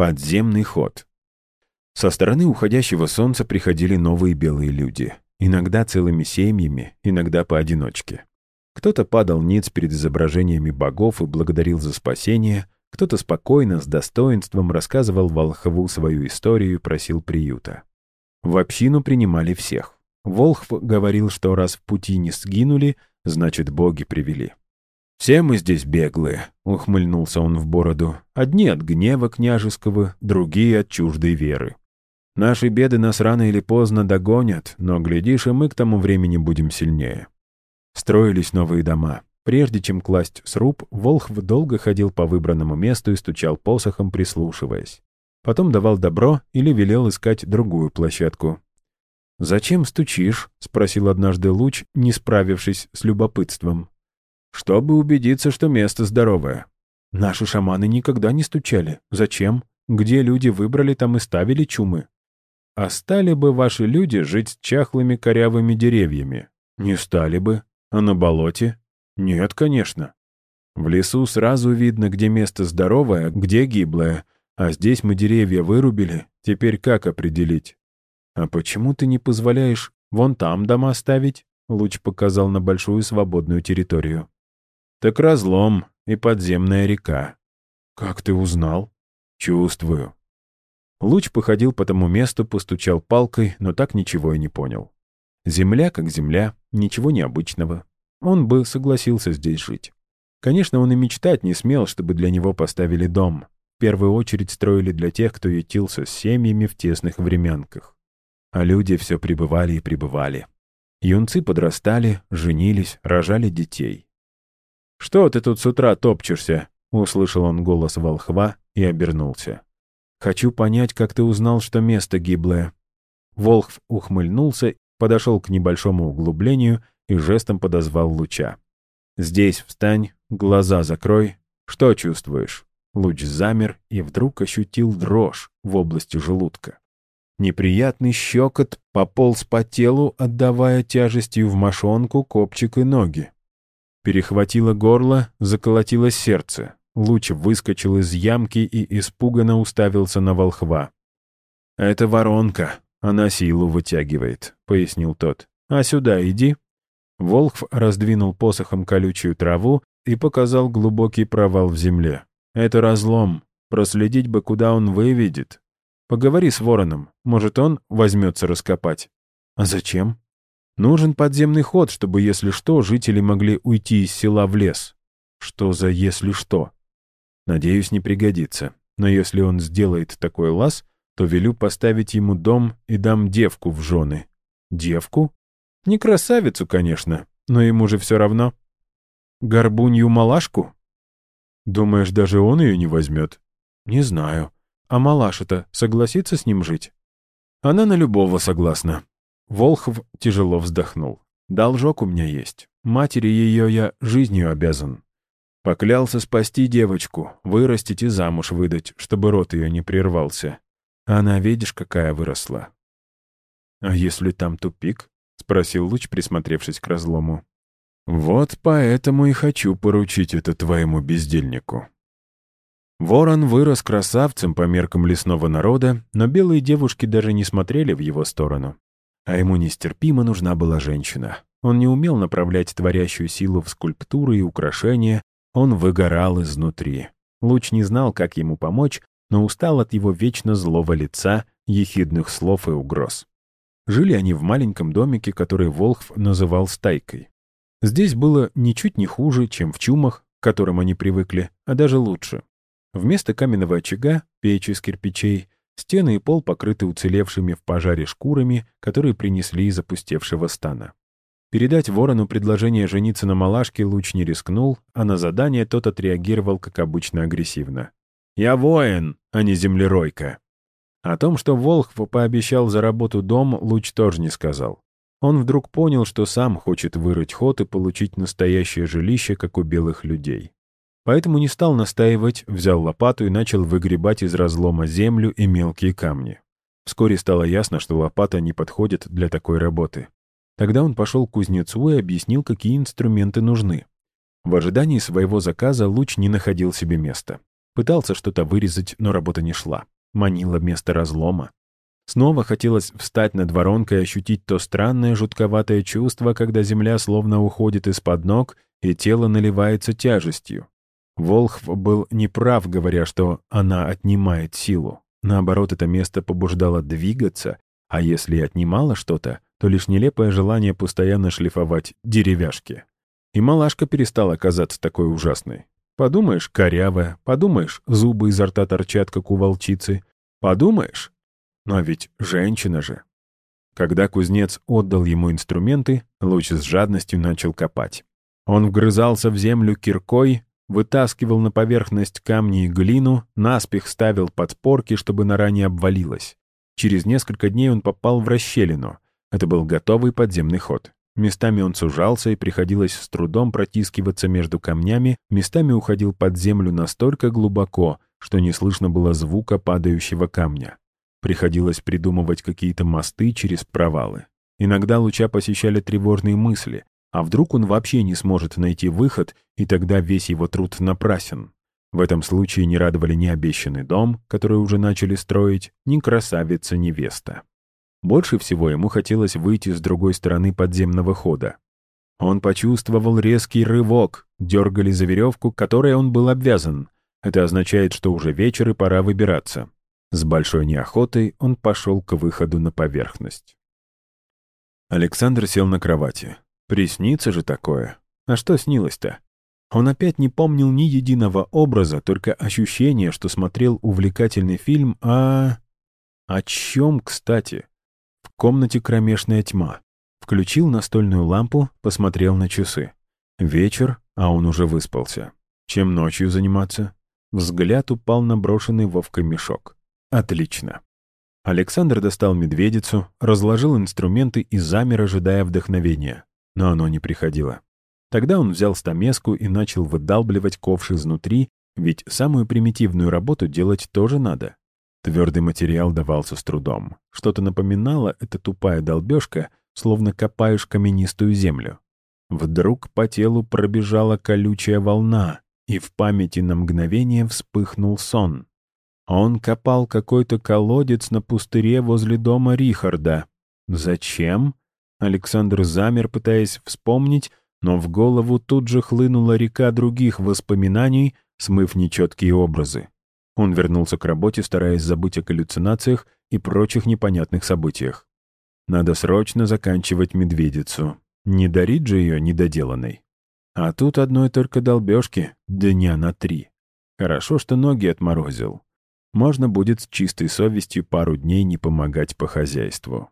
Подземный ход. Со стороны уходящего солнца приходили новые белые люди. Иногда целыми семьями, иногда поодиночке. Кто-то падал ниц перед изображениями богов и благодарил за спасение, кто-то спокойно, с достоинством рассказывал волхву свою историю и просил приюта. В общину принимали всех. Волхв говорил, что раз в пути не сгинули, значит, боги привели. «Все мы здесь беглые», — ухмыльнулся он в бороду. «Одни от гнева княжеского, другие от чуждой веры. Наши беды нас рано или поздно догонят, но, глядишь, и мы к тому времени будем сильнее». Строились новые дома. Прежде чем класть сруб, Волхв долго ходил по выбранному месту и стучал посохом, прислушиваясь. Потом давал добро или велел искать другую площадку. «Зачем стучишь?» — спросил однажды Луч, не справившись с любопытством. «Чтобы убедиться, что место здоровое. Наши шаманы никогда не стучали. Зачем? Где люди выбрали, там и ставили чумы. А стали бы ваши люди жить с чахлыми корявыми деревьями? Не стали бы. А на болоте? Нет, конечно. В лесу сразу видно, где место здоровое, где гиблое. А здесь мы деревья вырубили. Теперь как определить? А почему ты не позволяешь вон там дома ставить? Луч показал на большую свободную территорию. Так разлом и подземная река. Как ты узнал? Чувствую. Луч походил по тому месту, постучал палкой, но так ничего и не понял. Земля как земля, ничего необычного. Он бы согласился здесь жить. Конечно, он и мечтать не смел, чтобы для него поставили дом. В первую очередь строили для тех, кто ютился с семьями в тесных времянках. А люди все пребывали и пребывали. Юнцы подрастали, женились, рожали детей. «Что ты тут с утра топчешься?» — услышал он голос волхва и обернулся. «Хочу понять, как ты узнал, что место гиблое». Волхв ухмыльнулся, подошел к небольшому углублению и жестом подозвал луча. «Здесь встань, глаза закрой. Что чувствуешь?» Луч замер и вдруг ощутил дрожь в области желудка. Неприятный щекот пополз по телу, отдавая тяжестью в мошонку, копчик и ноги. Перехватило горло, заколотило сердце. Луч выскочил из ямки и испуганно уставился на волхва. «Это воронка, она силу вытягивает», — пояснил тот. «А сюда иди». Волхв раздвинул посохом колючую траву и показал глубокий провал в земле. «Это разлом. Проследить бы, куда он выведет. Поговори с вороном. Может, он возьмется раскопать». «А зачем?» «Нужен подземный ход, чтобы, если что, жители могли уйти из села в лес». «Что за «если что»?» Надеюсь, не пригодится. Но если он сделает такой лаз, то велю поставить ему дом и дам девку в жены. Девку? Не красавицу, конечно, но ему же все равно. Горбунью малашку? Думаешь, даже он ее не возьмет? Не знаю. А малаша-то согласится с ним жить? Она на любого согласна. Волхов тяжело вздохнул. Должок у меня есть. Матери ее я жизнью обязан. Поклялся спасти девочку, вырастить и замуж выдать, чтобы рот ее не прервался. Она, видишь, какая выросла. «А если там тупик?» — спросил Луч, присмотревшись к разлому. «Вот поэтому и хочу поручить это твоему бездельнику». Ворон вырос красавцем по меркам лесного народа, но белые девушки даже не смотрели в его сторону. А ему нестерпимо нужна была женщина. Он не умел направлять творящую силу в скульптуры и украшения, он выгорал изнутри. Луч не знал, как ему помочь, но устал от его вечно злого лица, ехидных слов и угроз. Жили они в маленьком домике, который Волхв называл стайкой. Здесь было ничуть не хуже, чем в чумах, к которым они привыкли, а даже лучше. Вместо каменного очага, печи из кирпичей, стены и пол покрыты уцелевшими в пожаре шкурами, которые принесли из опустевшего стана. Передать ворону предложение жениться на малашке Луч не рискнул, а на задание тот отреагировал, как обычно, агрессивно. «Я воин, а не землеройка». О том, что Волхв пообещал за работу дом, Луч тоже не сказал. Он вдруг понял, что сам хочет вырыть ход и получить настоящее жилище, как у белых людей. Поэтому не стал настаивать, взял лопату и начал выгребать из разлома землю и мелкие камни. Вскоре стало ясно, что лопата не подходит для такой работы. Тогда он пошел к кузнецу и объяснил, какие инструменты нужны. В ожидании своего заказа Луч не находил себе места. Пытался что-то вырезать, но работа не шла. Манило место разлома. Снова хотелось встать над воронкой и ощутить то странное жутковатое чувство, когда земля словно уходит из-под ног, и тело наливается тяжестью. Волхв был неправ, говоря, что она отнимает силу. Наоборот, это место побуждало двигаться, а если и отнимало что-то, то лишь нелепое желание постоянно шлифовать деревяшки. И малашка перестала казаться такой ужасной. Подумаешь, корявая, подумаешь, зубы изо рта торчат, как у волчицы. Подумаешь, но ведь женщина же. Когда кузнец отдал ему инструменты, Луч с жадностью начал копать. Он вгрызался в землю киркой, вытаскивал на поверхность камни и глину, наспех ставил подпорки, чтобы нора не обвалилась. Через несколько дней он попал в расщелину. Это был готовый подземный ход. Местами он сужался, и приходилось с трудом протискиваться между камнями, местами уходил под землю настолько глубоко, что не слышно было звука падающего камня. Приходилось придумывать какие-то мосты через провалы. Иногда Луча посещали тревожные мысли, а вдруг он вообще не сможет найти выход, и тогда весь его труд напрасен. В этом случае не радовали ни обещанный дом, который уже начали строить, ни красавица-невеста. Больше всего ему хотелось выйти с другой стороны подземного хода. Он почувствовал резкий рывок, дергали за веревку, которой он был обвязан. Это означает, что уже вечер и пора выбираться. С большой неохотой он пошел к выходу на поверхность. Александр сел на кровати. Приснится же такое. А что снилось-то? Он опять не помнил ни единого образа, только ощущение, что смотрел увлекательный фильм о... О чем, кстати? В комнате кромешная тьма. Включил настольную лампу, посмотрел на часы. Вечер, а он уже выспался. Чем ночью заниматься? Взгляд упал на брошенный Вовкой мешок. Отлично. Александр достал медведицу, разложил инструменты и замер, ожидая вдохновения. Но оно не приходило. Тогда он взял стамеску и начал выдалбливать ковш изнутри, ведь самую примитивную работу делать тоже надо. Твердый материал давался с трудом. Что-то напоминало эта тупая долбежка, словно копаешь каменистую землю. Вдруг по телу пробежала колючая волна, и в памяти на мгновение вспыхнул сон. Он копал какой-то колодец на пустыре возле дома Рихарда. Зачем? Александр замер, пытаясь вспомнить, но в голову тут же хлынула река других воспоминаний, смыв нечеткие образы. Он вернулся к работе, стараясь забыть о галлюцинациях и прочих непонятных событиях. Надо срочно заканчивать медведицу. Не дарить же ее недоделанной. А тут одной только долбежки, дня на три. Хорошо, что ноги отморозил можно будет с чистой совестью пару дней не помогать по хозяйству.